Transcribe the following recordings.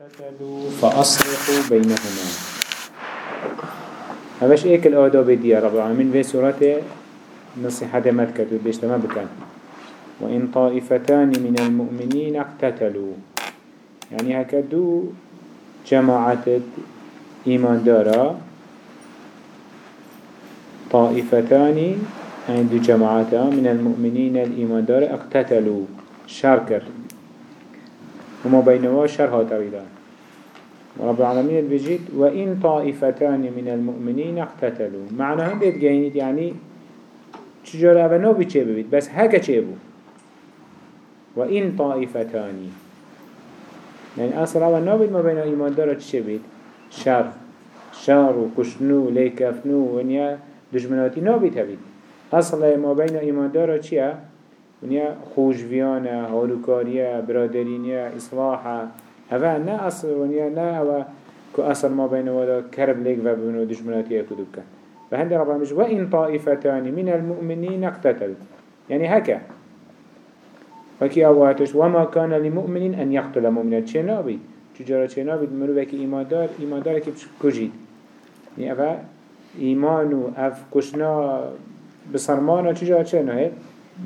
اقتتلوا فأصلحوا بينهما هذاش ايك الآداب دي رب العالمين. في سورة نصيحة ملكة بيشتما بكان. وإن طائفتان من المؤمنين اقتتلوا. يعني هكذا جماعة إيمان دارا. طائفتان عند جماعة من المؤمنين الإيمان دارا اقتتلوا. شاركر وما بينهما شر هاتويدا رب العالمين بيجيت وإن طائفتان من المؤمنين اقتتلوا. معنى هم بيت جاينيت يعني شجر أبا نو بيتشي ببيت بس هكا تشيبو وإن طائفتان. يعني أصلا أبا نو بيت ما بين إيمان دارا تشي بيت؟ شر. شر وكشنو ليكفنو ونيا دجمناتي نو بيت هبيت. أصلا ما بين إيمان دارا تشيا ونیا خوشویانه هلوکاریه برادرینیه اصلاحه هوا نه اصل ونیا نه هوا که اصل ما بین ودا کرب لیک و بینو دشمناتی کدوب کن و هنده رب العالمين وإن طائفتان من المؤمنين اقتتلوا يعني هكا وكي أواتش وما كان لمؤمن أن يقتل مؤمنا چه نابي چجارة چه نابي مروفك إيمان دار إيمان دار كي كجيد يعني أفا إيمانو أف كشنا بصرمانا چه نابي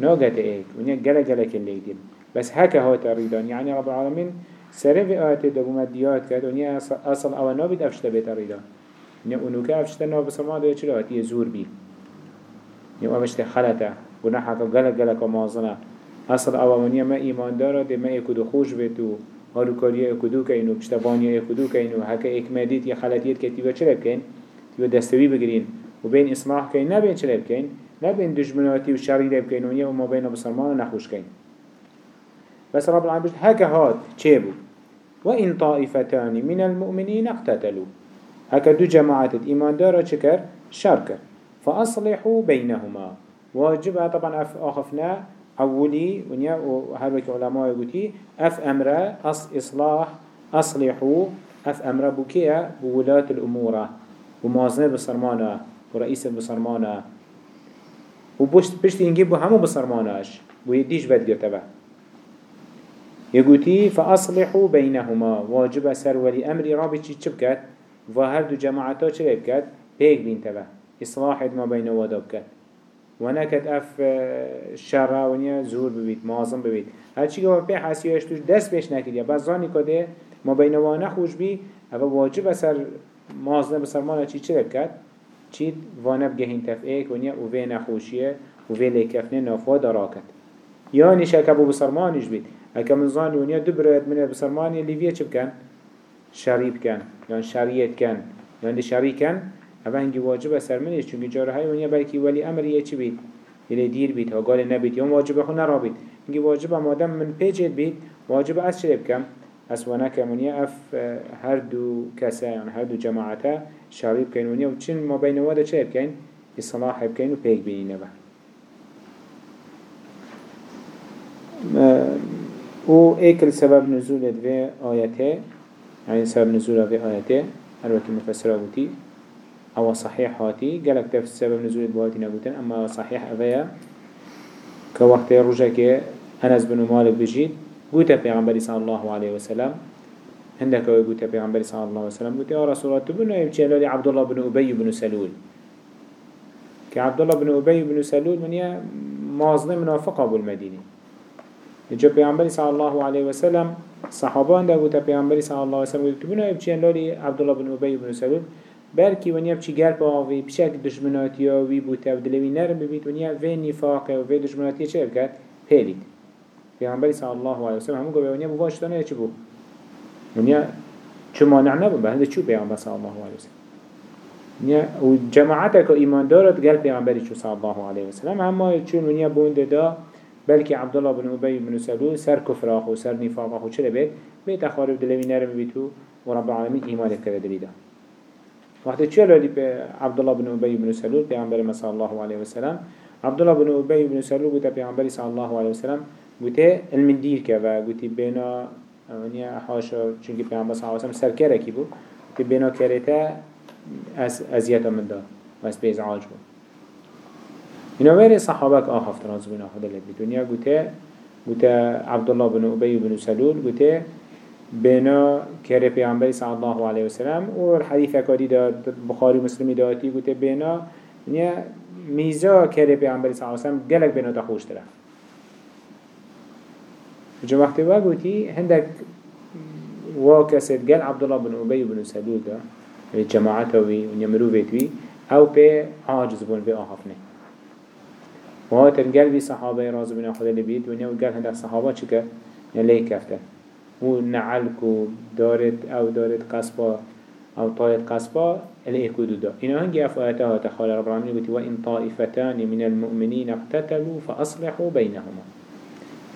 ناقت ايك ونيا جلا جلا كل دين بس هكا هو تريدان يعني رب العالمين سره في آيات دبو مديات كد ونيا أصل أو نابد أفشت بيت ريدان ونيا أنوكا أفشت ناب سما ده چلا هتيه زور بي ونيا أفشت خلطة ونحكا جلا جلا كمازنا أصل أو ونيا ما إيمان دارة ده ما يكدو خوش بيتو. هارو كاريا يكدو كينو بشتبانيا يكدو كينو. هكا إكماديت يا خلطيت كتيبا چلا بكين تيبا دستوي بگرين وبين إصلاح كين نبين چلا بكين نبين دجمناتي وشري ده بكينونية وما بين بسرمان نخوش كين بس رب العالمين هكا هاد چيبو وإن طائفتان من المؤمنين اقتتلوا هكا دو جماعة إيمان دارا چكر شركر فأصلحوا بينهما واجبها طبعا أف آخفنا أولي ونيا وهذا علماء يقولي أف أمر أص إصلاح أصلحوا أف أمر بكيا بولاة الأمور ومازنة بصرمانة ورئيس بصرمانة و پشت پشت اینگه بو همو بسرماناش. بو دیش بد گرتبه فاصلحو فأصلحوا بينهما واجب سر ولي امری رابي چي چب كات وهر دو جماعتا چي بيك بين تبا اصلاح ما بينه وداب و ونكت اف شرا ونيا زور ببيت مازم ببيت هر چي قوة بي حاسي توش دست بيش نكد يا بس ظاني كده ما بينه وانه خوش بي أبا واجب سر مازن بسر مانا چي چي چیت چید وانا بجهين تفئيك ونيا او نخوشيه وفي ليكفنه نافوا دراكت يعني اکا ابو بسرمانیش بید. اکا من ظاني ونيا دبرت من لیویه چی بکن؟ چبكن بکن كان یعنی شریعت کن. یعنی كان دی شریع کن. اما هنگی واجب سر منش جاره جارهای ونیا بلکی ولی امریه چی بید؟ یلی دیر بید. ها گال نبید. یا واجب خو نرابید. هنگی واجب مادم من پیجید بید. واجب از چی بکم از ونکه منیا اف هر دو کسا یعنی هر دو جماعته شعبی بکن ونیا و چن ما بین وادا چه بکن؟ اصلاح بکن و پیک بینی نبا و ایکل سبب نزول دوی آیته يعني سبب نزول في آياته الوقت مفسره قوتي أو صحيح هاتي قالك تف سبب نزول بواتي نقولتن أما صحيح أفيا كوقت رجاك أنس بن مالك بجيد قلت پیغمبر صلى الله عليه وسلم هندك قلت پیغمبر صلى الله عليه وسلم قلت يا رسول الله تبنى يبتشي لي عبد الله بن أبي بن سلول؟ كعبد الله بن أبي بن سلول من يا مازن منافقة بالمدينة جاء پیغمبر صلى الله عليه وسلم صحابان ده قلت پیغمبر صلى الله عليه وسلم قلت تبنى يبتشي لي عبد الله بن أبي بن سلول؟ بلكي ونيا بچي گل باوي بشك دشمناتيا وي بوتا ودلوي نرم ببيت ونيا في نفاق وفي دشمناتيا چه بكت؟ پيلید پیغمبر صلی الله علیه وسلم همون گفت بواش تنه چی بو ونیا چه مانع نبود؟ به هنده چو پیغمبر صلی الله علیه وسلم؟ ونیا و جماعت که ایمان دارد گل صلی الله علیه وسلم. اما چون ونیا بونده دا بلکه عبدالله بن ابی بن سلول سر کفراخ و نفاقه و چرا بید أخارب دلوي نرم بيتو ورب العالمين إيمان كذا دليدا وقت چه لدي عبد الله بن أبي بن سلول پیغمبر صلى الله عليه وسلم؟ عبد الله بن أبي بن سلول قلت پیغمبر صلى الله وسلم گوته المندیر که و گوتی بینا ونیا حاشا چونکه پیامبر صلی الله علیه و سر کرده کی بود که بینا کرده از ازیت من دا و از بیز عاج بود. اینا ویره صحابه که آخفت رازو بنا خدا لبی دنیا گوته گوته عبدالله بن عبی بن سلول گوته بنا كره پیغمبر صلى الله عليه وسلم و الحديث كادي دا بخاري مسلمي داتي قلت بنا نيا ميزا كره پیغمبر صلى الله عليه وسلم قلق بنا تخوش تره. جو وقت وقتی هندك واكسد قال عبد الله بن أبي بن سلول جماعته وي ونمرو بيتوي أو بي عاجز بون بي آخفنه وهاتن قال بي صحابة رازو بن أخذ اللي بيت ونيا وقال هندك صحابة چكا يلي كفته و نعلكو دارت أو دارت قصبا أو طايت قصبا اللي إكودو دا. إنا هنجي أفواتها تخال رب العالمين قلت وإن طائفتان من المؤمنين اقتتلوا فأصلحوا بينهما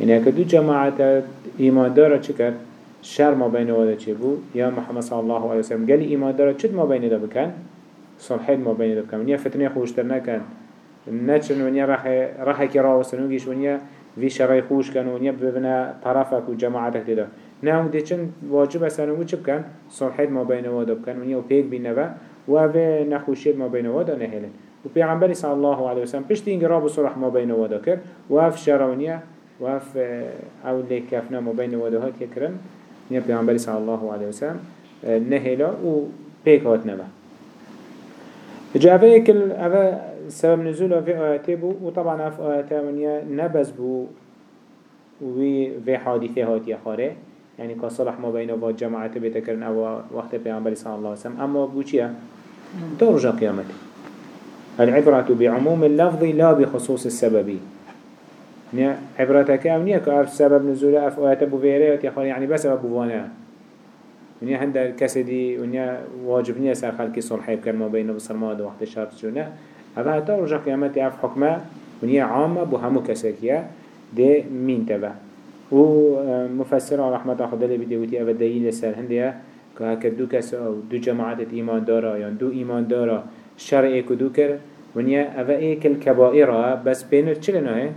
إنا كدو جماعة إيمان دارة چكر شر ما بين ودا چه بو يا محمد صلى الله عليه وسلم قال إيمان دارة چد ما بين دا بكن صلحين ما بين دا بكن ونيا فتنة خوشتر نكن نچن ونيا راح راح كرا وسنوگيش ونيا في شرعي خوش كان ونيا ببنا طرفك وجماعتك تدا نعم دي چن واجب اسانو چه بكن صلحين ما بين ودا بكن ونيا وبيك بينبا وفي نخوشيت ما بين ودا نهلن وبيغمبر صلى الله عليه وسلم بشتي انقراب صلح ما بين ودا كر وف شرونيا وف أو اللي كفنا ما بين ودهات يكرن نيا پیغمبر صلى الله عليه وسلم نهلا و بيك هات نبا جا اوه اكل اوه سبب نزول في آياته بو وطبعا اف آياته منيا نبز بو وي في حادثه هات يخاره يعني كصلح ما بين وبا جماعة بيتكرن أو وقت پیغمبر صلى الله عليه وسلم. اما بو چيا ترجع قيامته العبرة بعموم اللفظ لا بخصوص السببي نیا عبرتك أو نیا که آف سبب نزول آف آیت بو ویره یا خالی یعنی بس سبب بوانه. ونیا هند کسی دی ونیا واجب نیا سر خلقی صلحی بکن ما بین بسرما دو وقت شرط شونه اما حتی رجع قیامت آف حکمه ونیا عامه بو همو کیا ده مين تبع و مفسر رحمة خدا لي بدي وتي أبدا دليل سر هندية كهكدو كس أو دو جماعة إيمان دارا يعني دو إيمان دارا شرع كدو كر ونيا أبا إيك الكبائر بس بينه تشلنا هي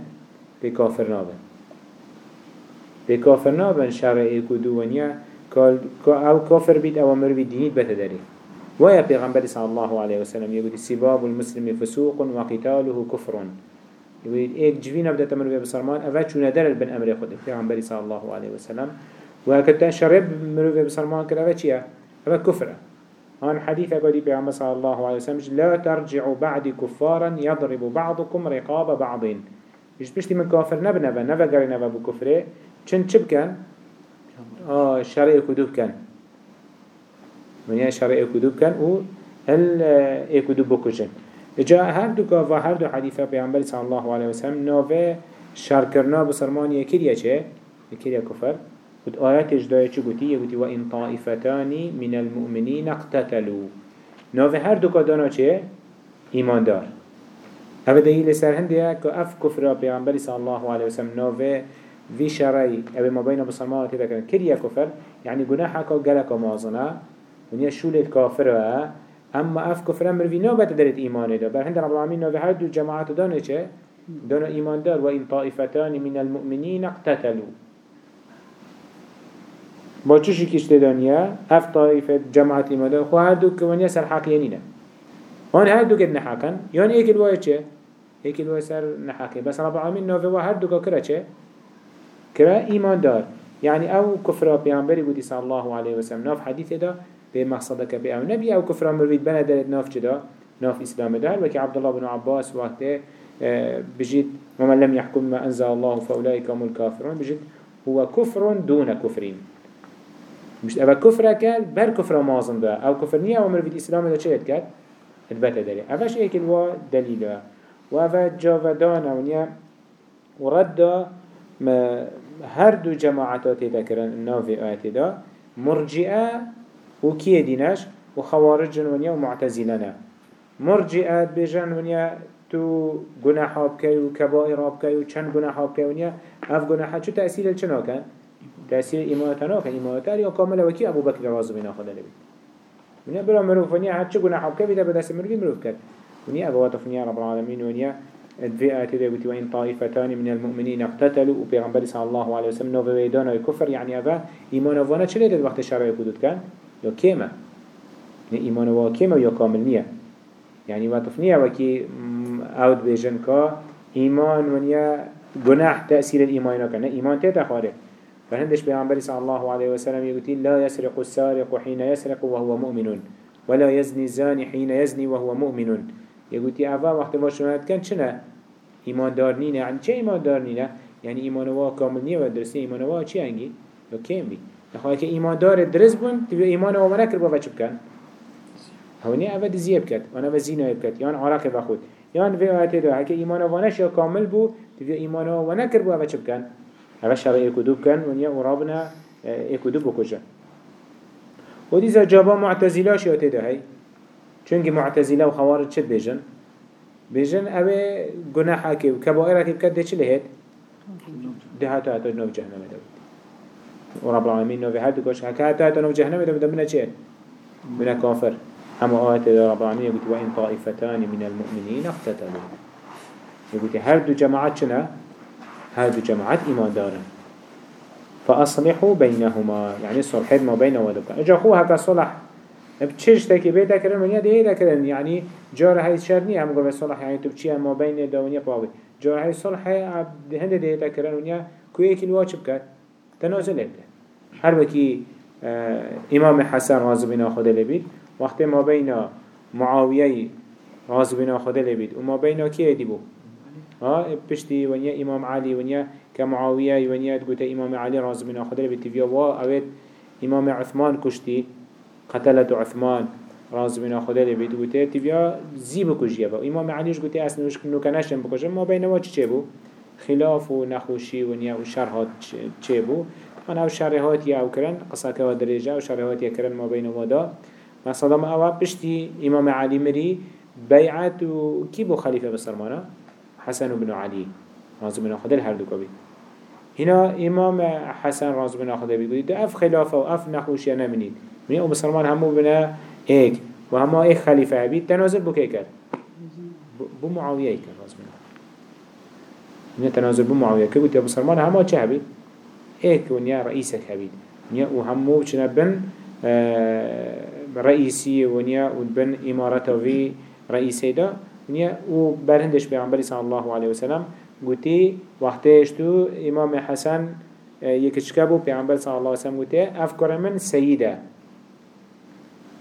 بي كافر نابن بي كافر نابن شرع ايكو دوانيا أو كافر بيت أو بيت دينيت بتدري ويا پیغمبر صلى الله عليه وسلم يقول سباب المسلم فسوق وقتاله كفر يقول ايك جوين ابدا تمر بي بسرمان اوه چونه در بن أمر خود پیغمبر صلى الله عليه وسلم وكتا شرب مرو بي بسرمان كر اوه چيه اوه كفر هان حديث قدي بيعمل صلى الله عليه وسلم لا ترجعوا بعد كفارا يضرب بعضكم رقاب بعضين ایش پشتی من کافر نبنه و نبه گری نبه بو کفره چند چه بکن؟ آه شرع کدوب کن منیه شرع کدوب کن و هل آه، کدوب بکشن جا هر دو و هر دو حدیثه پیامبر صلی الله علیه وسلم نوه شر کرنا بسرمان یکیه چه؟ یکیه کفر قد آيات اجداية چو قوتي يقولي وإن طائفتان من المؤمنين اقتتلوا نوه هر دو كدانا چه؟ إيمان دار هذا دليل سر هندية كأف كفر بيعنبري صلى الله عليه وسلم نوفي في شرعي أبي ما بين بصرمات هذا كان كريا كفر يعني جناحك وجلك مازنا ونيا شولة كافر أما أف كفر أمر في نوبة درت إيمان ده بل هند رب العالمين نوفي هذا الجماعات دانه چه دانه إيمان دار وإن طائفتان من المؤمنين اقتتلوا با چشی کشته دانیا اف طائفه جماعت ایمان دار خو هر دو که سر حق یعنی هون هر دو قد نحاكن يعني ايك الواي چه؟ ايك الواي سر نحاكي بس رب العالمين نوفي وهر دو كرا چه؟ كرا ايمان دار. يعني أو كفر بيعنبري بودي صلى الله عليه وسلم. ناف حديث دا. بمقصدك أو نبي أو كفر مريد بنا دارت ناف جدا ناف اسلام دار. وكي عبد الله بن عباس وقته آه، بجد ومن لم يحكم ما أنزل الله فأولئك هم الكافرون بجد هو كفر دون كفرين مش أبا كفر كان بر كفر مازن ده أو كفر نية ومر في الإسلام ده شيء كان البتا داري أفش ايك الوا دليلا وافا جاودانا ونيا ورد ما هر دو جماعتات النافي آيات دا. مرجئة وكيه ديناش وخوارج ونيا ومعتزلنا مرجئة بجن ونيا تو گناح بكي وكبائر بكي وچند گناح بكي ونيا اف گناح شو تأثير الچنا كان تأثير إمامتنا كان إمامتنا يا كامل وكي أبو بكر بنا خدا لبي ونیا برا مروف ونیا هر چه گناه حب که بدست مروفی مروف کرد. ونیا اقوات فنیا رب العالمين ونیا في آيات ذي قلت وإن طائفتان من المؤمنين اقتتلوا. وبيغنبري صلى الله عليه وسلم نوفي ويدانا الكفر يعني أبا إيمان وأنا چه ليدت وقت الشرع يكودت كان يو كيما إيمان وا كيما يو كامل نية يعني وطف نية وكي أود بيجن كا إيمان ونيا جناح تأثير الإيمان كان إيمان تيتا خارج فهندش بيعنبري صلى الله عليه وسلم يقول لا يسرق السارق حين يسرق وهو مؤمن ولا يزني الزاني حين يزني وهو مؤمن. يقول أفا وقت باشونات كان شنا إيمان دارنينا يعني چه إيمان دارنينا يعني إيمان وا كامل نية ودرسي إيمان وا چي هنگي لو كيم بي نخواه که إيمان دار درس بون تبقى إيمان وا منكر بابا چه بكن هوني أبد زيب كت وأنا بزينه بكت يان عراق بخود يان في آيات دو هكي إيمان وانش يا كامل بو تبقى إيمان ونكر بو أبا چه بكن أبا شرع إيكو بكن ونيا ورابنا إيكو دو بكجا ودي زا جابا معتزلا شياته ده هاي چونك معتزلا وخوارج چد بيجن بيجن اوه گناحا که و کبائره که بکد ده چه لهید؟ ده حتی حتی نو جهنم ده و رب العالمین نو هر دو کش حتی حتی نو جهنم ده بنا چه؟ بنا كافر اما آيات رب العالمين يقول وإن طائفتان من المؤمنين اقتتلوا. يقول هر دو جماعات شنا هر دو جماعات إيمان دارن. فأصلحوا بينهما. يعني صلحت ما بين ودوكا إجا خو هكا صلح. بچش تاكي بيتا كرن ونيا ده كرن يعني جار هاي شرني هم قبل صلح. يعني تبچي ما بين دونيا باوي جار هاي صلح عبد هند ده كرن ونيا كوي كل واجب كات تنازل ده هر وكي آه امام حسن راضي بنا خدا لبيت وقت ما بين معاوية راضي بنا خدا لبيت وما بين كي ديبو ها بشتي ونيا امام علي ونيا كمعاوية ونيا تقول امام علي خدا لبيت تبيا وا اويت امام عثمان كشتي قتلت عثمان راز بنا خدا لي بيت قلت تبيا زيب كجيا با. امام عليش قلت أصلا وش كنو كناشن بكجا ما بين ما چه بو؟ خلاف و نخوشي و نيا و شرحات چه بو؟ أنا و شرحات يا أو كرن قصاك و درجه و شرحات يا كرن ما بين ودا ما صدام اوا بشتي امام علي مري بيعت و كي بو خليفه بسرمانا حسن بن علي راز بنا خدا هر دو كبي هنا امام حسن راز بنا خدا بيقول ده اف خلافه و اف نخوشي نمنيد من أو مسلمان همو بنا ايك و همه ايك خليفة هبيد تنازل بو كي كر بو معاوية كر راز منه من تنازل بو معاوية قلت يا مسلمان همه چه هبيد ايك ونيا رئيسك هبيد ونيا و همو چنا بن رئيسي ونيا ونبن امارته في رئيسي دا. ونيا و برهندش بيعنبري صلى الله عليه وسلم قلتي وقتش تو امام حسن يكشكبو بيعنبر صلى الله عليه وسلم قلتي افكار من سيده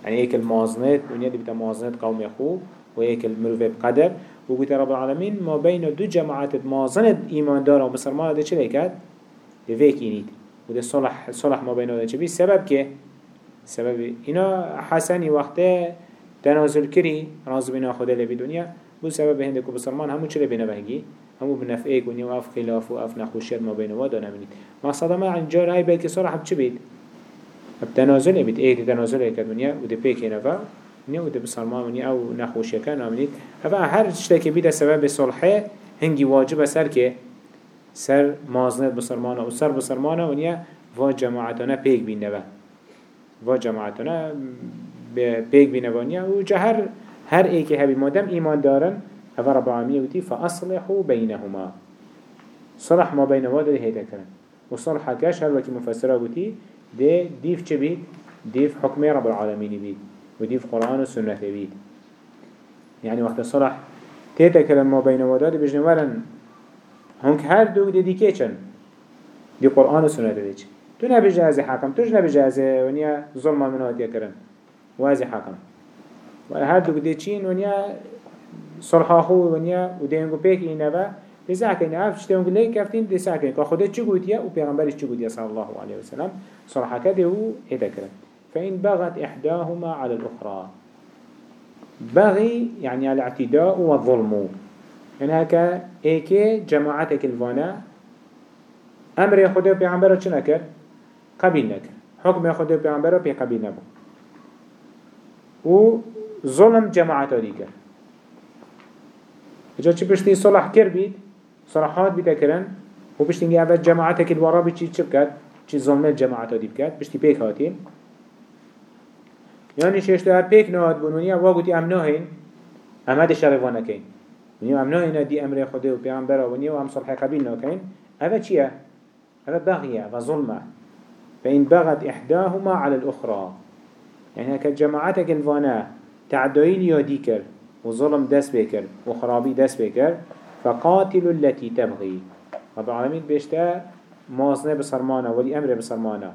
يعني هيك المازنات ونيا دي بتا مازنات قوم يخو وهيك المروفة بقدر وقلت رب العالمين ما بين دو جماعات مازنات إيمان دارا ومسلمان ده چه؟ ده فيك ينيد وده صلح, صلح ما بينه ده چه سبب كه؟ سبب إنا حسني وقته تنازل كري راز بنا خدا لبي دنيا بو سبب هندك وبسلمان همو چه لبنا بهنگي همو بنفعيك ونيا وف خلاف وف نخوشير ما بينه ودا نمنيد ما صدما عن جار هاي بلكي صلح بچه بيد بتنازل بيت إيه تنازل هيك الدنيا وده بيك هنا فا نيا وده بسلمان ونيا أو نخوش كان عمليت هفا هر شتاكي بيدا سبب صلحه هنگي واجب سر که؟ سر مازنت بسرمانه و سر بسرمانه ونيا و جماعتنا بيك بين نبا و. جماعتنا بيك ونيا و جهر هر ايكي هبي مادم ايمان دارن هفا رب العالمين وتي فأصلحوا بينهما صلح ما بين وادر هيدا كرن وصلح كاش هر وكي مفسره وتي ده ديف چه بيت ديف حكم رب العالمين بيت وديف قرآن والسنة بيت يعني وقت الصلاح تيتا كلام ما بين وداد بجن ورن. هنك هر دو دي دي كيچن دي قرآن والسنة بيت تو نبجه از حاكم توش نبجه از ونيا ظلم من كرن وازي حاكم وهر دو دي چين ونيا صلحا خو ونيا ودينگو بيك اينبا لذاك اف شتون قلي كفتين لذاك كا خدا چه گوتيا و پیغمبرش چه گوتيا صلى الله عليه وسلم. صراحة كده هيدا كده فإن بغت إحداهما على الأخرى. بغي يعني الاعتداء والظلم. يعني هكا إيكي جماعتك الفانا. أمر خدا پیغمبر چه نكر قبيل نكر حكم خدا پیغمبر بي قبيل نبو. و ظلم جماعت ديكر اجا چه بشتي صلح كر بيد صلاحات بيتا كرن و بشتنگي اول جماعتك الورا بچي چه بكت چه ظلمت جماعتا دي بكت بشتي بيك هاتين يعني ششتو هر بيك نهات بون ونيا واقوتي ام ناهين ام هده شرفانا كين ونيا ام ناهين دي أمر خده و پیغمبرا ونيا و ام صلح قبيل ناكين هذا چيه؟ هذا بغية وظلمة فإن بغت إحداهما على الأخرى. يعني هكا جماعتك الفانا تعدوين يا ديكر وظلم دس بكر وخرابي دس بكر فقاتلوا التي تبغي. رب العالمين بيشتا مازنه بسرمانه ولي أمر بسرمانه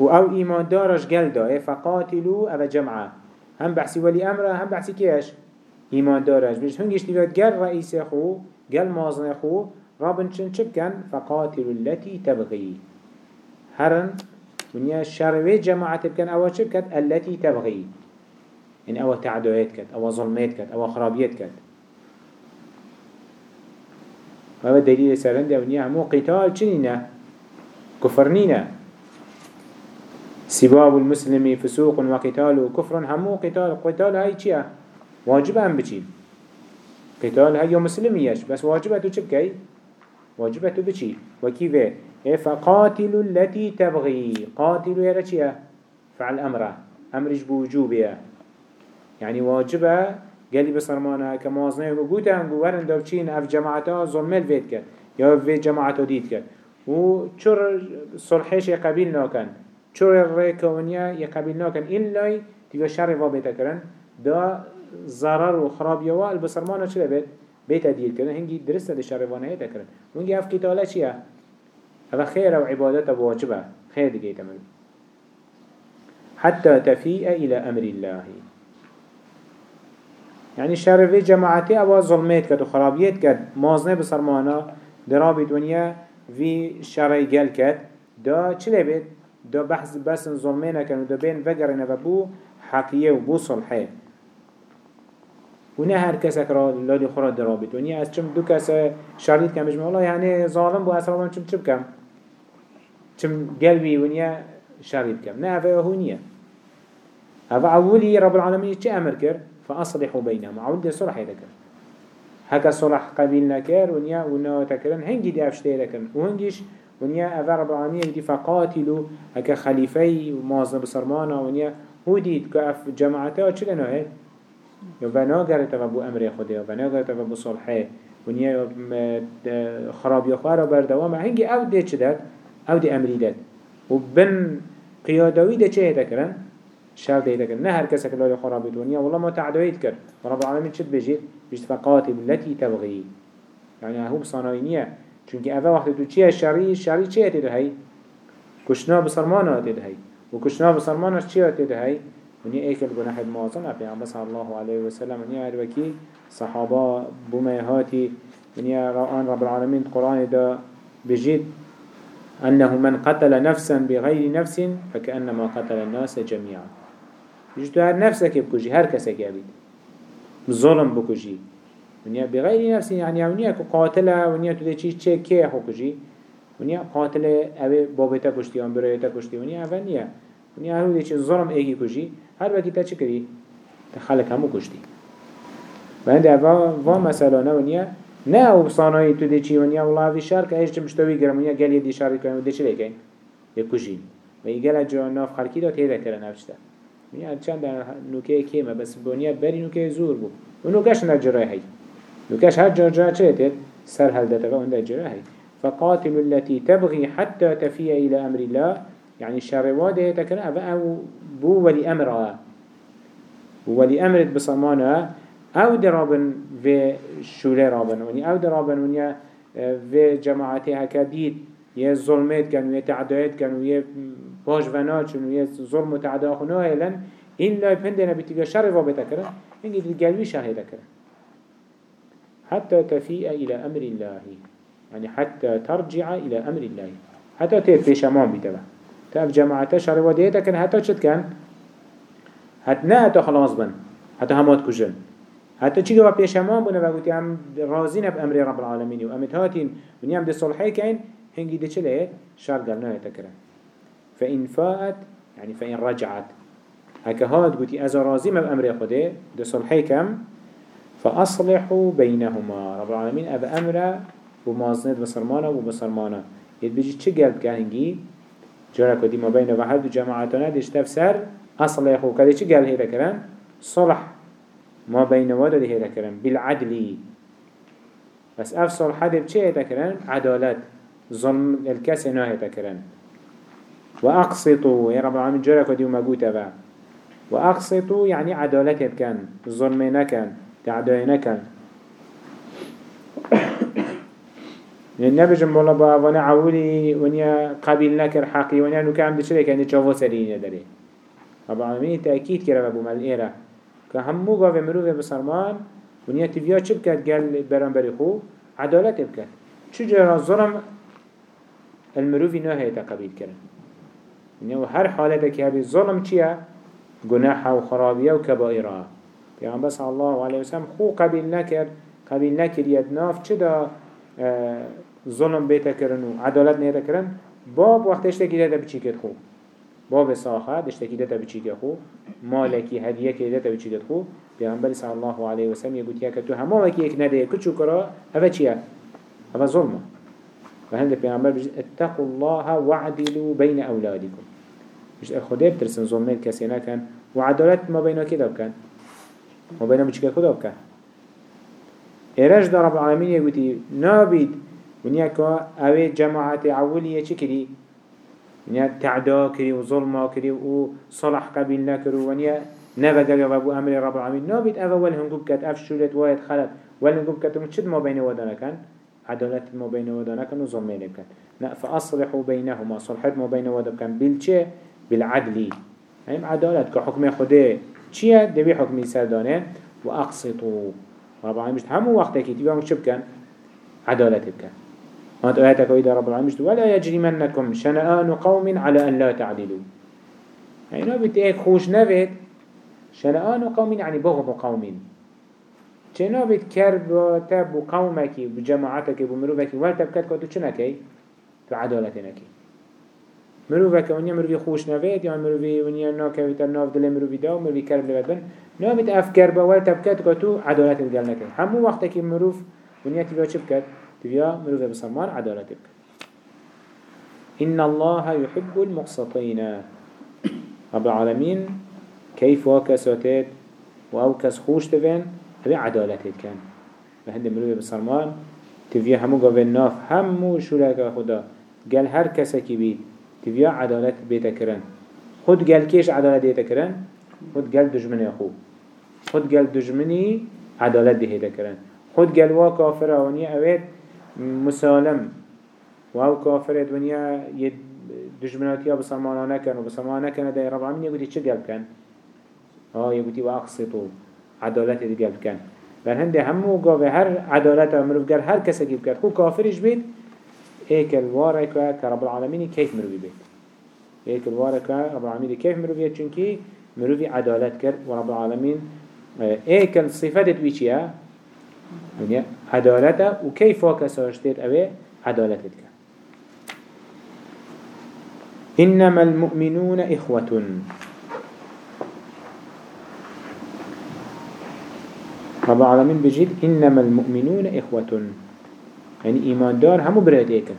و أو ایمان دارش گل داه فقاتلو أو جمعه. هم بحثی ولی امره هم بحثی کیش؟ ایمان دارش بیش هنگیش دیوید گل رئیس خو گل مازن خو رابن چن بکن فقاتلو التي تبغي. هرن ونیا شروع جماعت بکن أو چه بکن التي تبغي يعني أو تعدويت كت أو ظلميت كت أو خرابيت كت وهذا دليل سرند ونیا همو قتال چنينه كفرنينه سباب المسلمي فسوق وقتال وكفر همو قتال. قتال هاي چيه واجبه هم بچي قتال هاي مسلميش بس واجبه تو چبكي واجبه تو بچي وكيفه فقاتلوا التي تبغي؟ قاتلوا يرى چيه فعل أمره. أمرش بوجوبه يعني واجبه. قالي بسرمانه كمازنه وقوته هم قوارن دوچين اف جماعته ظلمل فيد كد يا في جماعته ديد كد و چور صلحش قبيل ناكن چور یه قبیل ناکن إلا تیگه شر و بیتا کرن دا ضرر و خرابی و البسرمانا چه بید؟ بیتا دیر کرن هنگی درست ده شر و نهیتا کرن هنگی اف کتاله چیه؟ هذا خير و عبادت واجبه خير دیگه تمام حتى تفيء إلى أمر الله. يعني شر في جماعتي أبا ظلمات كد وخرابيات كد مازنه بسرمانا درابي دنيا في شرعي قال كد دا چلي بيت دا بحث بس ظلمه نکن و دا بین وگرن و بو حقیه و بو صلحه. و نه هر کس را لالی خورا درابید و نه از چم دو کس شرید کم اجمه الله یعنی ظالم بو أصلا چم چم کم؟ چم قلبي ونيا شريد كم نه أفا هو نيا أفا أولي رب العالمين چه أمر كر فأصلحوا بينهم. دي صلح يذكر هكا صلح قبيل نكر ونيا ونا تكرن هنجي دي أفشتي لكن وهنجيش ونيا أفا رب العالمين يدي فقاتلوا هكا خليفي ومازن بصرمانا ونيا هو ديد كأف جماعته چه لنا هيد ونا قرت بو أمر خده ونا قرت بو صلحه ونيا خراب يخوار بردوام هنگي أو دي چه داد أو دي أمري داد. وبن قيادوي ده چه هيدا كرن شر ده هيدا كرن نه هر كسك لا خرابي ونيا والله ما تعدويت كر ورب العالمين چه بجيت بجت فقاتل التي تبغي يعني هو بصناينيه چونکه اوه وقت تو چیه؟ شری شری چیه تیده هی کشنا بسرمان ها تیده هی و کشنا بسرمانش چیه تیده هی ونیا ایکل گناه اپی عمبس صلی الله علیه وسلم ونیا هر وکی صحابه بومه هاتی ونیا رآن رب العالمین قرآن دا بجید أنه من قتل نفسا بغير نفس فكأنما قتل الناس جميعا. يجدو هر نفسك بكجي هر كسك يبيد ظلم بكجي. ونیا بغیر نفسی یعنی ونیا که قاتله ونیا تو چی چه که حکجی ونیا قاتله اوه بابتا کشتی آن برایتا کشتی ونیا اوه نیا ونیا هر چی ظلم ایگی کشی هر وقتی تا چه کری تا خلق همو کشتی بعد و مثلا نه ونیا نه أو بصانایی تو دی چی ونیا شر که ایش چمشتوی گرم ونیا گل یدی شر کنیم و دی چی یه کشی و ای گل جا ناف خلقی داد هیده کرن افشتا ونیا چند در نوکه کیمه بس بونیا بری نوکه زور بو و نوکش نجرای هی لكاش هر جار جار چه سر هل دتغا عنده جراهي فقاتلوا التي تبغي حتى تفي إلى أمر الله يعني الشرواد يتكن أو بو ولي أمرها ولي أمرت بصمانها أو درابن في شولي رابن وني أو درابن وني في جماعتها كبير يه ظلمات كان ويه تعدايات كان ويه باش شنو ويه ظلم وتعداء خنوه لن إلا يبندنا بتيجا شر وابتكرن إنجي القلبي شاهدة كرن حتى تفيء إلى أمر الله يعني حتى ترجع إلى أمر الله. حتى تير في شمام بتبع تأف جماعة شر وديتا كان حتى شد كان حتى نأتا خلاص بن حتى همات كجن حتى چی گوه پیشمان بونه و گوتی هم رازین بأمر رب العالمين و امت هاتین ونی هم ده صلحی کن هنگی ده چله شر قلنا يتكرن فإن فاءت يعني فإن رجعت. هكا هاد قوتي أزا رازيم بأمر خده ده صلحي كم فأصلحوا بينهما رب العالمين أبا أمره بمازنت بسرمانه وبسرمانه يتبجي چه قلب كهنجي جارك ودي ما بين وحد جماعتنا ديش تفسر أصلحوا كده چه قلب هيدا كرن صلح. ما بين وده دي هيدا كرن بالعدل. بس أف صلح دي بچه هيدا كرن عدالت. ظلم الكاس نا هيدا كرن وأقسطوا يا رب العالمين جارك ودي وما قوتا وأقسطوا يعني عدالت كان ظلم نكن تعدای نکن. يعني نبجم والله با وأنا عولي ونيا قبيل نكر حقي ونيا نو كام دشري كان تشوفو سرين داري رب العالمين تأكيد كرا ابو مالئرة كهمو قاوه مروفه بسرمان ونيا تبيا چه بكت قال برانبري خو؟ عدالت بكت چجرا ظلم المروفي نهي تقبيل كرن ونيا هر حالتك هذه ظلم چيا گناحه وخرابيه وكبائره پیغمبر صلی الله علیه وسلم خو قبیل نکر قبیل نکر ید ناف چه دا؟ آه، ظلم بیتا کرن و عدالت نیتا کرن. باب وقت اشتکی داتا بچی کد خو. باب ساخه اشتکی داتا بچی کد خو مالکی هدیه که داتا بچی کد خو. پیغمبر صلی الله علیه وسلم یگوت یا که تو همه وکی یک نده کچو کرا هفه چیه؟ هفه ظلمه فهند پیغمبر بجد اتقوا الله وعدلوا بين اولادكم بجد خدا بترسن ظلمه کسی نکن. وعدالت ما بينا كده بكن ما بينا بچكه كده بكن إيرج دا رب العالمين يقولي نابد ونيا كا اوه جماعات عولية چه كري ونيا تعدا كري وظلما كري وصلح قبيل نكرو ونيا نبقى أبو أمر رب العالمين نابد أفا والهنقوب كت أف شولت وايد خلط. والهنقوب كت مشد ما بين ودانا كان عدالت ما بين ودانا كان وظلمين كان فأصلحوا بينهما صلحت ما بين ودانا كان بالچه بالعدل هم عدالت كحكم خده چيه دبي حكمي سردانه. وأقسطوا رب العالمين همو وقت كي تبقى مش بكن عدالة بكن هات آياتك وإذا رب العالمين ولا يجرمنكم شنآن قوم على أن لا تعدلوا. يعني نبت ايك خوش نبت شنآن قوم يعني بغض قوم چنابت كرب تب قومك بجماعتك بمروفك والتبكت كتو چنكي تو عدالتنكي مروفه که ونیا مروفی خوش نوید یا مروفی ونیا ناکویت ناف دل مروفی دا و مروفی کرب لبد بن نامید افکر باول تبکت که تو عدالت الگل نکن همو وقت که مروف ونیا تبیا چه بکت؟ تبیا مروفه بسمان عدالت بکت إن الله يحب المقسطين. رب العالمين كيف وكسوتت وأو كس خوش تبين هذه عدالتت كان. فهند مروفه بسمان تبيا همو قوين ناف همو شولاك خدا. قال هر كسكي بيت تبيا عدالت بيتا كرن خود قال كيش عدالت بيتا كرن خود قال دجمني أخو خود قال دجمني عدالت بيتا كرن خود قال وا كافرة ونيا أويت مسالم. واو كافرة ونيا يد دجمناتيا بسلمانا كان وبسلمانا كان دا رب العالمين يقولي چه قلب كان آه يقولي واقسطو عدالت دي قلب كان بل هنده همو قاوه هر عدالت مروف قال هر كسا قلب كان خو كافرش بيت هيك الوارك كرب العالمين كيف مروي بيت هيك الوارك رب العالمين كيف مروي چونكي مروي عدالت كر ورب العالمين هيك الصفات تويشيا يعني عدالته وكيف وكساشتت اوه؟ عدالتك إنما المؤمنون إخوة. رب العالمين بجد إنما المؤمنون إخوة. يعني إيمان دار همو برهت إيكن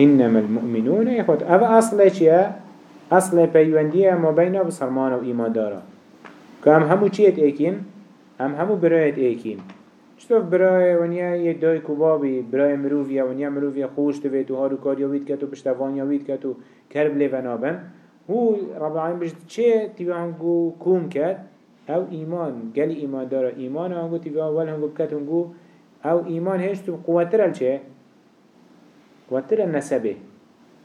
إنما المؤمنون إخوة. أفا أصل چيا أصل بيواندية ما بين بسلمان وإيمان دارا كام همو چيت إيكين هم همو برهت إيكين شتوف برای ونیا یه دای کبابی برای مروفیا ونیا مروفیا خوش دوید و هارو کاریا وید کتو پشتوانیا وید کتو کرب لیونابن هو رب العالمین بجد چه تیوی هنگو کوم کرد؟ أو ایمان گل ایمان داره. ایمان هنگو تیوی اول هنگو بکت أو ایمان هیچ تو قوتر چه؟ قوتر نسبه.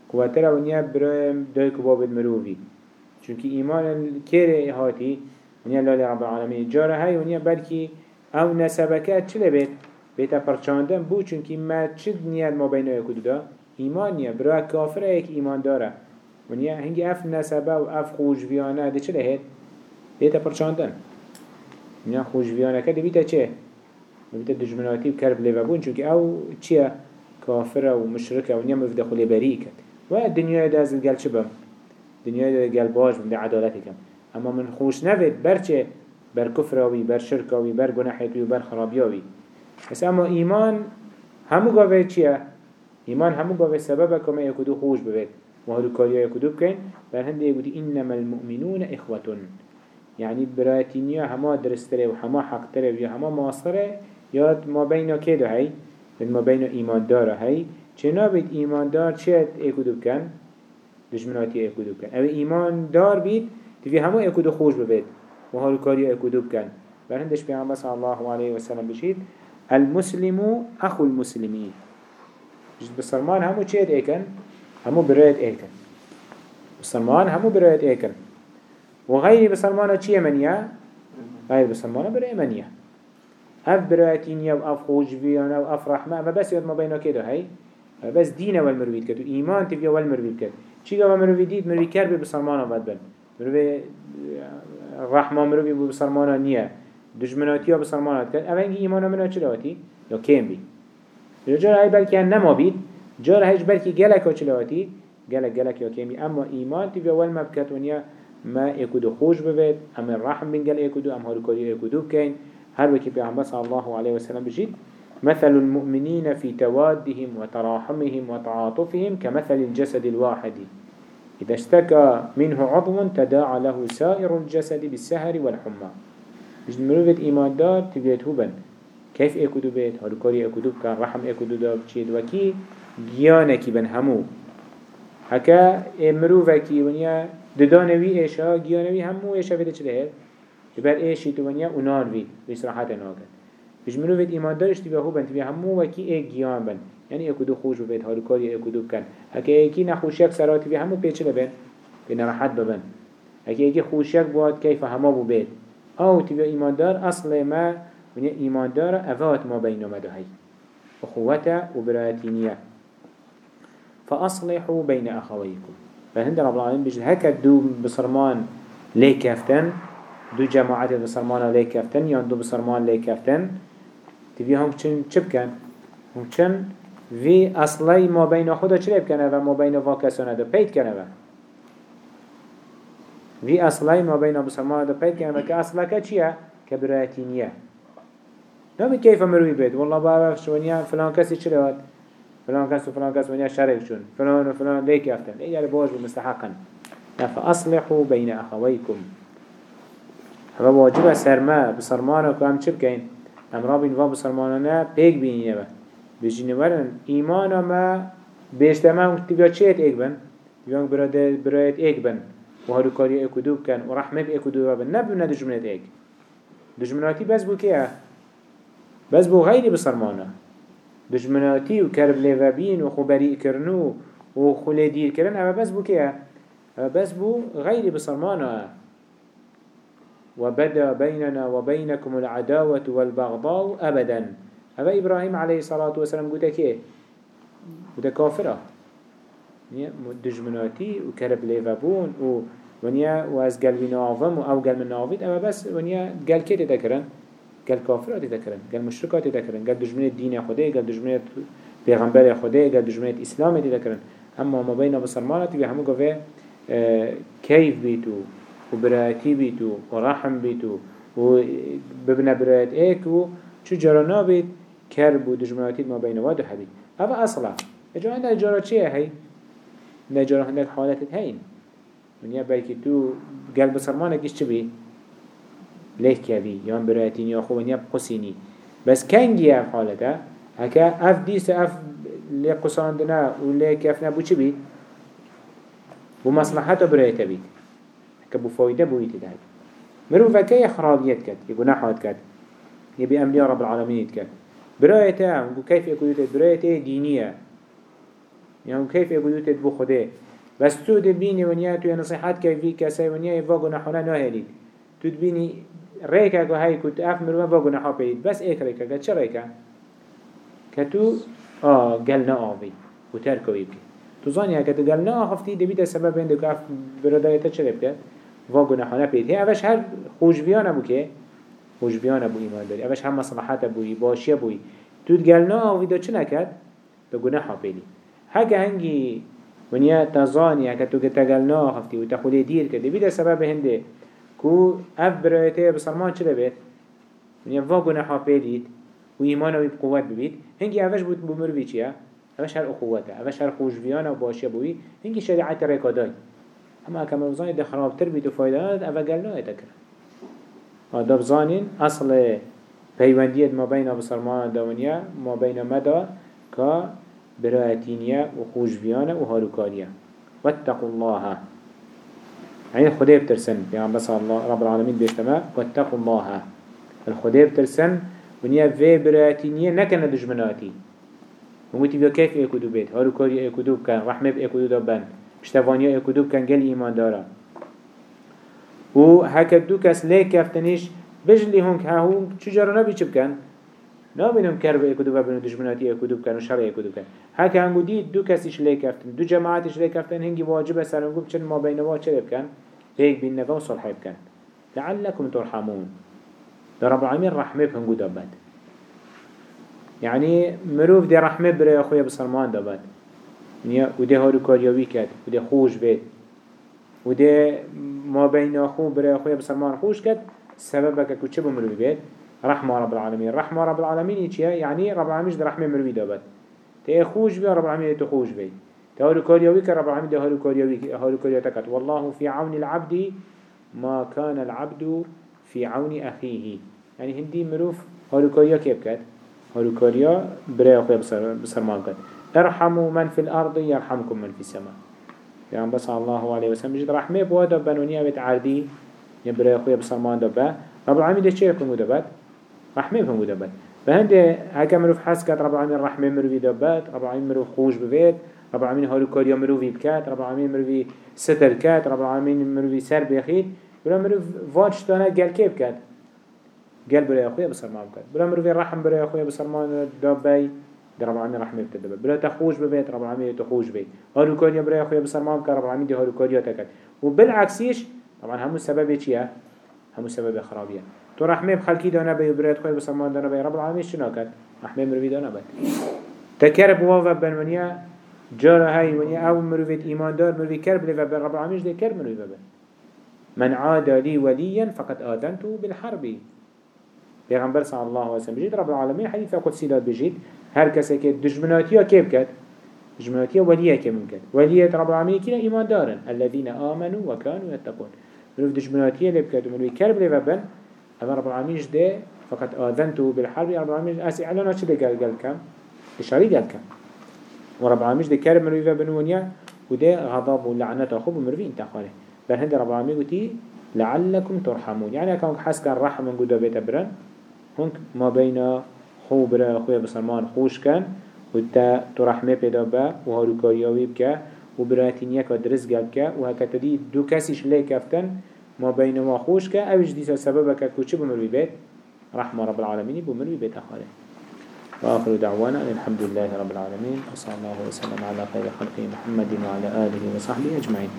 قوتر ونیا برای دای کبابت مروفی. چونکه ایمان کره هاتی ونیا لالی رب العالمین جاره های ونیا بلکی آو نسبکت چه لبید؟ بیتا پرچاندن بو چونکه ما چه نیت ما بین یکو دا؟ ایمان نیا برای کافر ایک ایمان داره ونیا هنگی اف نسبه و اف خوش بیانه ده چه لهید؟ بيتا پرچاندن نیا خوشویانه که بیتا چه؟ بیتا دجمناتی و کرب لیوابون چونکه آو چیه؟ کافره و مشرکه و نیا مفده خلی بری کد و ده از گل چه بم؟ دنیای ده گل باش بم ده عدالتی کم اما من خوش نوید بر چه؟ بر کفراوی بر شرکاوی بر گناحیتوی بر خرابیاوی بس اما ایمان همو گاوه چیه؟ ایمان همو گاوه سبب کما یکدو خوش ببید. و هلو کاریا یکدو بکن. بر هنده یکدو انما المؤمنون اخوتون. يعني براتينيا هما درستره وهما حقتره ويا هما ماصره ياد ما بين كده هاي بين ما بين إيمان داره هاي چنا بيت إيمان دار چه اكدو بكن دشمناتي اكدو بكن أو إيمان دار بيت تفي هما اكدو خوش ببيت وهالو كاريو اكدو بكن برهندش بيعمل صلى الله عليه وسلم بشيد المسلم أخو المسلمين جد بسرمان همو چيت ايكن همو برايت ايكن بسرمان همو برايت ايكن وغير بسرمان چيه منيا غير بسرمان براي منيا اف برايتين و اف خوشبيان و اف رحمة اما بس يد ما بينا كده هاي بس دين والمرويد كده ايمان تبيا والمرويد كده چيگه و مرويد ديد مرويد كرب بسرمان آمد بن مرويد رحمة مرويد بسرمان نيا دجمناتي بسرمان كده اوه انگي ايمان منا چه لواتی؟ یا کم بي جار هاي بلكي نما بيت جار هايش بلكي جلك وچلواتی جلك جلك یا کمی اما ایمان تیوی اول مبکت ونیا ما اکدو خوش ببید. اما الرحم بین گل اکدو ام هارکاری اکدو بکن هر وكي بيعمل صلى الله عليه وسلم بجد مثل المؤمنين في توادهم وتراحمهم وتعاطفهم كمثل الجسد الواحد. إذا اشتكى منه عضو تداعى له سائر الجسد بالسهر والحمى. بجد مروفة إيمان دار تبيت هبن كيف اكدو بيت هالكاري اكدو كان رحم اكدو داب چيد وكي جيانكي بن همو. هكا مروفكي ونيا ددانوي إيشا جيانوي همو إيشا فيدا چلهر بر إيشي تو ونيا اونار في بسراحات ناكن. بج مروفة إيمان دارش تبا هو بن تبا همو وكي اي جيان بن. يعني اكدو خوش بيت هالكاري اكدو كان هكا ايكي نخوشيك سراتي بي همو بيچل بن بنا راحت ببن. هكا ايكي خوشيك بواد كيف همو بو بيت أو تبا ايمان دار اصل ما ونیا ایمان داره افات ما بین مده هی اخوته و برایتینیه فأصلحوا بين أخويكم فهند رب العالمين بيجد هكا دو بصرمان ليك كفتن دو جماعات بصرمان ليك كفتن يان دو بصرمان ليك كفتن تبي هم چن چب كان هم چن؟ في أصلي ما بين خدا چلب كان و ما بين واكسانه دو بيت كان و؟ في أصلي ما بين بصرمان دو بيت كان و كأصلك چيه كبراتينيه نبي كيف مروي بيت والله بعرف ونيا فلان كسي شلوات فلان كس وفلان كس ونيا شرك شون. فلان وفلان ليك يفتن إيه يعني بوج مستحقا فأصلحوا بين أخويكم هذا واجب سرما بسرمانا كام چه بكين ام رابين و بسرمانا بيك بين يبا بجين ورن. إيمانا ما بيشتما تبقى چيت ايك بن تبقى برايت ايك بن وهدو كاري ايكو دوب كان. ورحمة ايكو دوب بن نبو ندجمنت ايك دجمناتي بس بو كيه بس بو غيري بصرمانة. دجمناتي وكرب ليفابين وخبري كرنو وخلي دير كرن. اما بس بو كيه بس بو غيري بصرمانة. وبدا بيننا وبينكم العداوة والبغضاء أبدا. هذا إبراهيم عليه الصلاة والسلام قلت كيه قلت كافرة دجمناتي وكرب ليفابون و ونيا واز قلبي ناظم أو قلب نافيد اما بس ونيا قال كده تكرن قال كافرات تذكرن قال مشركات تذكرن قال دجمنة دين خده قال دجمنة پیغمبر خده قال دجمنة اسلام تذكرن اما ما بين بصرمانة تبي همو قفه آه كيف بيتو وبراتي بيتو ورحم بيتو وببنا برات ايكو شو جرانا بيت كرب ودجمناتي ما بين وادو حبيب هذا أصلا اجو عندها جارة چيه هاي نجارة عندك حالات هين من يا بلكي تو قلب بصرمانك إيش تبي ليه كبي يان براتين يا خوان يب قسيني بس كنجي اف حالته هكا اف ديس اف لي قصاندنا ولي كفنا بو چي بيت بو مصلحته بريته بيت هكا بو فايده بو يتدهي مرو فكي خرابيت كت يقناحات كت يبي أمنية رب العالمين كت برايته كيف يقول برايته دينية يعني كيف يقول بو خده بس تو دبيني ونيا تو نصيحات كيفي كسي ونيا يفاقو نحونا نهلي تو دبيني ريكا كو هاي كنت مروان با گناحا بيد بس ايك ريكا قد چه ريكا كتو آه قلنا آوي و تركوي بكي تو زاني هكا تو قلنا آخفتي دبيت السبب عندك اف برادايتا چه بكت و گناحا نبيد هي اوش هر خوشبيانا بو كي خوشبيانا بو ايمان داري اوش هم مصلحات بوي باشي بوي تو قلنا آوي دا چه نكت دا گناحا بيدي هكا هنگي ونیا تزانی هکا تو که تگلنا آخفتی و تخولی دیر کرده بیده سبب هنده. كو اف برايته بسلمان چه بيت من يفا گناحا بيديد و ايمانا وي بقوات ببيت هنگي افش بود بمروي چيا افش هر اخوته. افش هر خوشفيانا و باشيا بوي هنگي شريعت ريكا داي اما كما بزاني ده خرابتر بيت و فايدانات افا قلنا يتكر هذا بزانين اصل پیوندیت ما بین بسرمان دونیا ما بین مدا کا برایتینیا و خوشبیانه و هاروکاریا واتقوا الله. يعني الخديب ترسن يعني بس الله رب العالمين بيشتما واتقوا الله. الخديب ترسن ونیا في براتي نیا نکنه دجمناتی ومتي بیا كيف ايكودو بيت هارو كاري ايكودو بكن رحمه ايكودو دابن پشتوانیا ايكودو بكن گل ایمان دارا و هكا دو كس ليه كفتنيش بجلي هونك ها هون چجارا نبي چه بكن نابینم کرب اکدو و بینو دشمناتی اکدو بکن و شر اکدو بکن هکه هنگو دید دو کسیش لی کفتن دو جماعتش لی کفتن هنگی واجب سرنگو بچن ما بینوا چه بکن هيك بين نفا وصلح بكن لعلكم ترحمون. در رب العالمين رحمه بهنگو دابد يعني مروف دي رحمه برای خويا بسرمان دابد وده هارو كاريوي كد وده خوش بيت وده ما بين أخو برای خويا بسرمان خوش كد سببك كو چه بمروي بيت. رحمة رب العالمين. رحمة رب العالمين يعني رب العالمين ده رحمة مروي دابد تي خوش بي رب العالمين تخوش بي. تهارو كاريوي كد رب العالمين ده هارو كاريوي هارو كاريوي تكت. والله في عون العبد ما كان العبد في عون أخيه. يعني هندي مروف هارو كاريا كيف كد؟ هارو كاريا برای خويا بسر بسرمان كد. ارحموا من في الأرض يرحمكم من في السماء. يعني بس الله عليه وسلم جد بوادا بنونيا بيت عردي يبرا خويا بسرمان دبا رب العالمين ده چه يكون دبت رحمه بهم دبت فهند هكا مروف حس كات رب العالمين رحمه مروفي دبت رب العالمين مروف خوش ببيت رب العالمين هارو كاريا مروفي بكات رب العالمين مروفي ستر كات رب العالمين مروفي سر بخيت بلا مروف واجش تانا قال كيف كات قال برا أخويا بسرمان كات بلا مروفي رحم برا أخويا بسرمان دبي رب العالمين رحمه بتدبر بلا تخوش ببيت رب العالمين تخوش بيت هارو كاريا برا أخويا بسرمان كات رب العالمين دي هارو كاريا تكات وبالعكسيش طبعا همو السبب چيه همو سبب خرابية تو رحمه بخلقي دانا بي وبرات خوي بسمان دانا بي رب العالمين شنا كد رحمه مروي دانا بي تكرب وافا بنونيا جارة هاي ونيا أو مروفيت ايمان دار مروفي كرب لي وبن رب العالمين دي كرب مروفي وبن من عاد لي وليا فقد آذنته بالحرب. پیغمبر صلى الله عليه وسلم بجید رب العالمين حديث قدسي داد بجید. هر کسی که دجمناتیا کیب کد دجمناتیا ولیه که من کد؟ ولیه رب العالمين كنا ایمان دارن. الذين آمنوا وكانوا يتقون مروف دجمناتية اللي بكات ومروف كرب اللي ببن أما رب العالمين ده فقط آذنته بالحرب. رب العالمين أسي علنا چه ده قال قال كم إشاري قال كم ورب العالمين ده كرب مروف ببن ونيا وده غضب ولعنة أخوب ومروف انتخاله بل هند رب العالمين قلتي لعلكم ترحمون. يعني أكون حس كان رحم من قد بيت برن هنك ما بين خو برا خويا بسلمان خوش كان وتا ترحمه پیدا با و هاروکاریاوی بکه و براتین یک درس گل که و هکتدی دو کسیش لی کفتن ما بين ما خوش که اوش دیسا سببه که کچه بمروی بيت رحمة رب العالمين بمروي بيت أخاره وآخر دعوانا الحمد لله رب العالمين وصلى الله وسلم على خير خلقه محمد وعلى آله وصحبه أجمعين